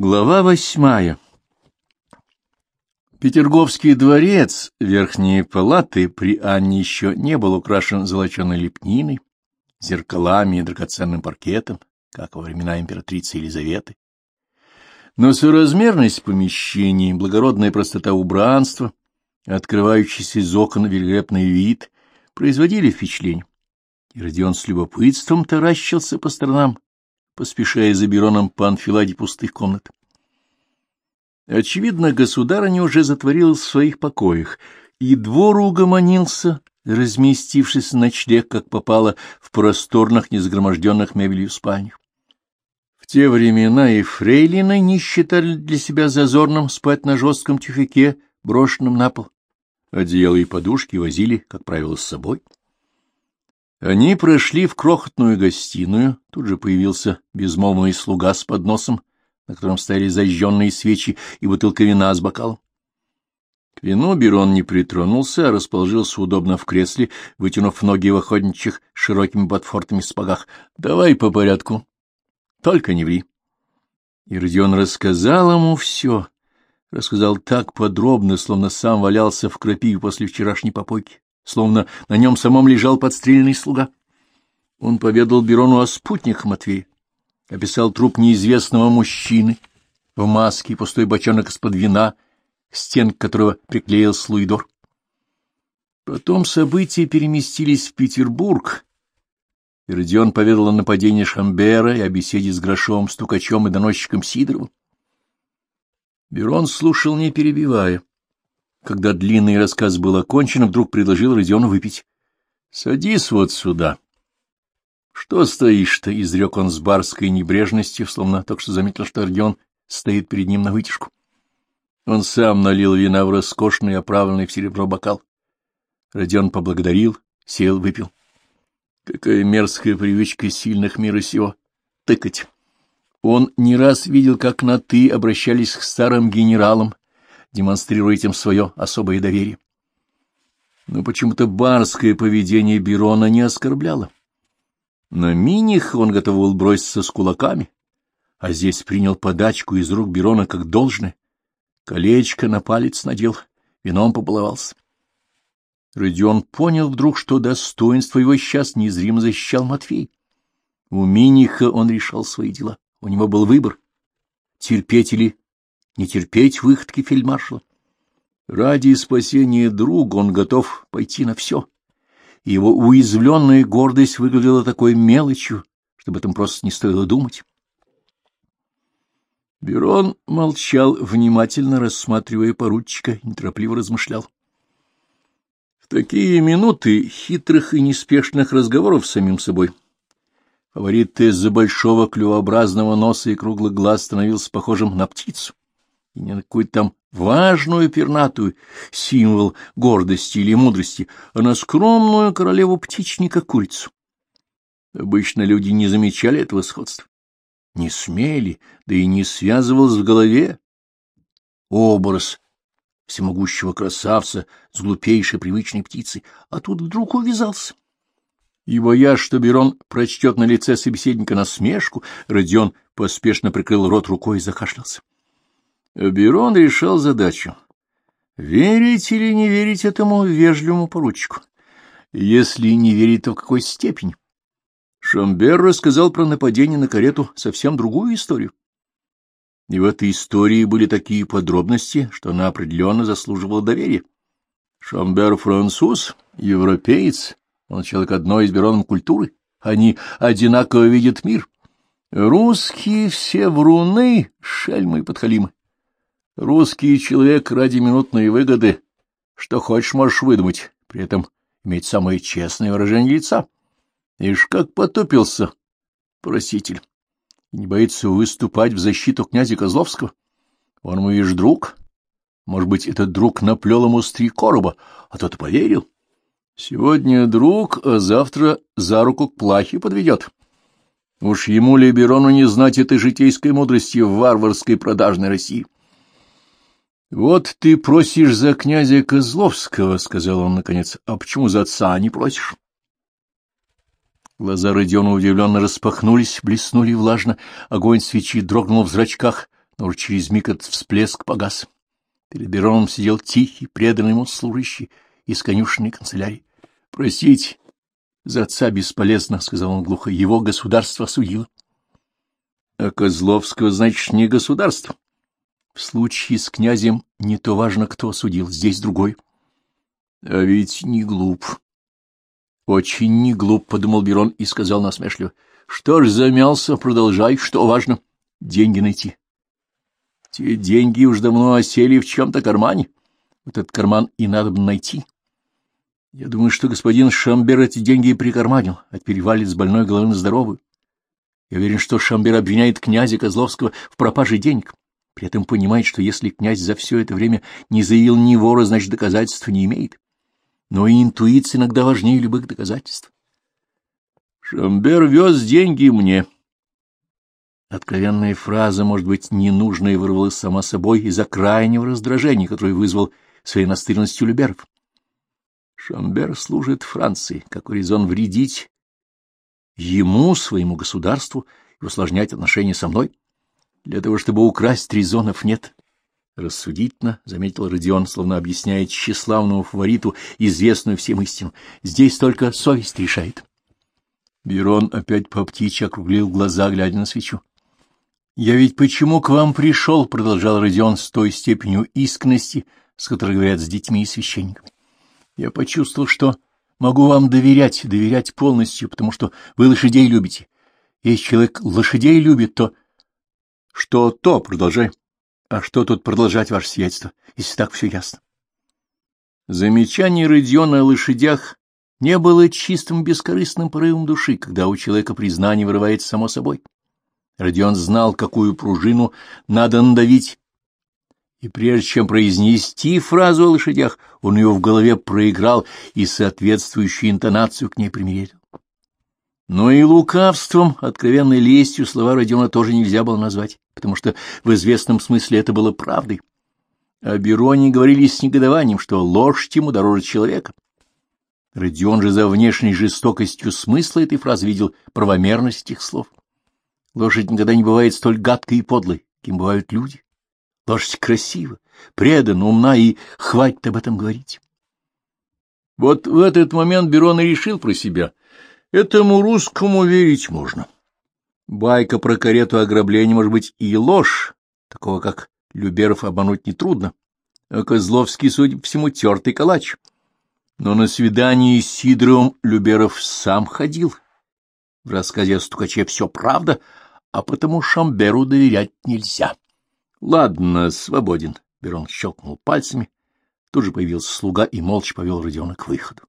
Глава восьмая Петерговский дворец, верхние палаты, при Анне еще не был украшен золоченой лепниной, зеркалами и драгоценным паркетом, как во времена императрицы Елизаветы. Но соразмерность помещений, благородная простота убранства, открывающийся из окон великолепный вид производили впечатление. И Родион с любопытством таращился по сторонам, поспешая за Бероном по анфиладе пустых комнат. Очевидно, государыня уже затворилась в своих покоях, и двор угомонился, разместившись на ночлег, как попало, в просторных, незагроможденных мебелью спальнях. В те времена и фрейлины не считали для себя зазорным спать на жестком тюфяке, брошенном на пол. Одеяло и подушки возили, как правило, с собой. Они прошли в крохотную гостиную, тут же появился безмолвный слуга с подносом, на котором стояли зажженные свечи и бутылка вина с бокалом. К вину Берон не притронулся, а расположился удобно в кресле, вытянув ноги в охотничьих широкими ботфортами спагах. — Давай по порядку. Только не ври. И Родион рассказал ему все. Рассказал так подробно, словно сам валялся в крапиве после вчерашней попойки словно на нем самом лежал подстрельный слуга. Он поведал Берону о спутниках Матвея, описал труп неизвестного мужчины в маске и пустой бочонок из-под вина, стен которого приклеил Слуидор. Потом события переместились в Петербург, и Родион поведал о нападении Шамбера и о беседе с Грошовым, стукачом и доносчиком Сидоровым. Берон слушал, не перебивая. Когда длинный рассказ был окончен, вдруг предложил Родиону выпить. — Садись вот сюда. — Что стоишь-то? — изрек он с барской небрежностью, словно только что заметил, что Родион стоит перед ним на вытяжку. Он сам налил вина в роскошный, оправленный в серебро бокал. Родион поблагодарил, сел, выпил. Какая мерзкая привычка сильных мира сего — тыкать. Он не раз видел, как на «ты» обращались к старым генералам, демонстрируя этим свое особое доверие. Но почему-то барское поведение Берона не оскорбляло. На миних он готов был броситься с кулаками, а здесь принял подачку из рук Берона как должное. Колечко на палец надел, вином побаловался. Родион понял вдруг, что достоинство его сейчас незримо защищал Матвей. У Миниха он решал свои дела. У него был выбор — терпеть или не терпеть выходки фельдмаршала. Ради спасения друга он готов пойти на все. его уязвленная гордость выглядела такой мелочью, что об этом просто не стоило думать. Берон молчал, внимательно рассматривая поручика, неторопливо размышлял. В такие минуты хитрых и неспешных разговоров с самим собой фаворит из-за большого клювообразного носа и круглых глаз становился похожим на птицу и не на какую-то там важную пернатую символ гордости или мудрости, а на скромную королеву птичника курицу. Обычно люди не замечали этого сходства, не смели, да и не связывалось в голове образ всемогущего красавца с глупейшей привычной птицей, а тут вдруг увязался. И, боясь, что Берон прочтет на лице собеседника насмешку, Родион поспешно прикрыл рот рукой и закашлялся. Берон решал задачу. Верить или не верить этому вежливому поручику? Если не верить, то в какой степени? Шамбер рассказал про нападение на карету совсем другую историю. И в этой истории были такие подробности, что она определенно заслуживала доверия. Шамбер француз, европеец, он человек одной из Бероном культуры. Они одинаково видят мир. Русские все вруны, шельмы и подхалимы. Русский человек ради минутной выгоды, что хочешь, можешь выдумать, при этом иметь самое честное выражение лица. Ишь, как потупился проситель. не боится выступать в защиту князя Козловского. Он мой ишь друг. Может быть, этот друг наплел ему с три короба, а тот поверил. Сегодня друг, а завтра за руку к плахе подведет. Уж ему ли Берону не знать этой житейской мудрости в варварской продажной России? — Вот ты просишь за князя Козловского, — сказал он наконец. — А почему за отца не просишь? Глаза Родиона удивленно распахнулись, блеснули влажно, огонь свечи дрогнул в зрачках, но уже через миг этот всплеск погас. Перед Бероном сидел тихий, преданный ему служащий из конюшенной канцелярии. — Простите, за отца бесполезно, — сказал он глухо, — его государство осудило. — А Козловского, значит, не государство. В случае с князем не то важно, кто осудил, здесь другой. — А ведь не глуп. — Очень не глуп, — подумал Берон и сказал насмешливо. — Что ж замялся, продолжай, что важно? Деньги найти. Те деньги уж давно осели в чем-то кармане. Вот этот карман и надо бы найти. Я думаю, что господин Шамбер эти деньги и прикарманил, а теперь с больной головы на здоровую. Я уверен, что Шамбер обвиняет князя Козловского в пропаже денег. При этом понимает, что если князь за все это время не заявил ни вора, значит, доказательств не имеет. Но и интуиция иногда важнее любых доказательств. Шамбер вез деньги мне. Откровенная фраза, может быть, ненужная, вырвалась сама собой из-за крайнего раздражения, которое вызвал своей настырностью Люберов. Шамбер служит Франции, как резон вредить ему, своему государству и усложнять отношения со мной. Для того, чтобы украсть, резонов нет. Рассудительно, — заметил Родион, словно объясняя тщеславному фавориту известную всем истину. Здесь только совесть решает. Берон опять по птичьи округлил глаза, глядя на свечу. — Я ведь почему к вам пришел? — продолжал Родион с той степенью искренности, с которой говорят с детьми и священниками. — Я почувствовал, что могу вам доверять, доверять полностью, потому что вы лошадей любите. Если человек лошадей любит, то что то, продолжай. А что тут продолжать, ваше сиятельство, если так все ясно? Замечание Родиона о лошадях не было чистым бескорыстным порывом души, когда у человека признание вырывается само собой. Родион знал, какую пружину надо надавить, и прежде чем произнести фразу о лошадях, он ее в голове проиграл и соответствующую интонацию к ней примерил. Но и лукавством, откровенной лестью слова Родиона тоже нельзя было назвать, потому что в известном смысле это было правдой. О Бероне говорили с негодованием, что ложь ему дороже человека. Родион же за внешней жестокостью смысла этой фразы видел правомерность этих слов. Лошадь никогда не бывает столь гадкой и подлой, каким бывают люди. Лошадь красива, предана, умна, и хватит об этом говорить. Вот в этот момент Берон и решил про себя — Этому русскому верить можно. Байка про карету ограбления может быть и ложь, такого как Люберов обмануть нетрудно, а Козловский, судя по всему, тертый калач. Но на свидание с Сидоровым Люберов сам ходил. В рассказе о стукаче все правда, а потому Шамберу доверять нельзя. — Ладно, свободен. Берон щелкнул пальцами. Тут же появился слуга и молча повел Родиона к выходу.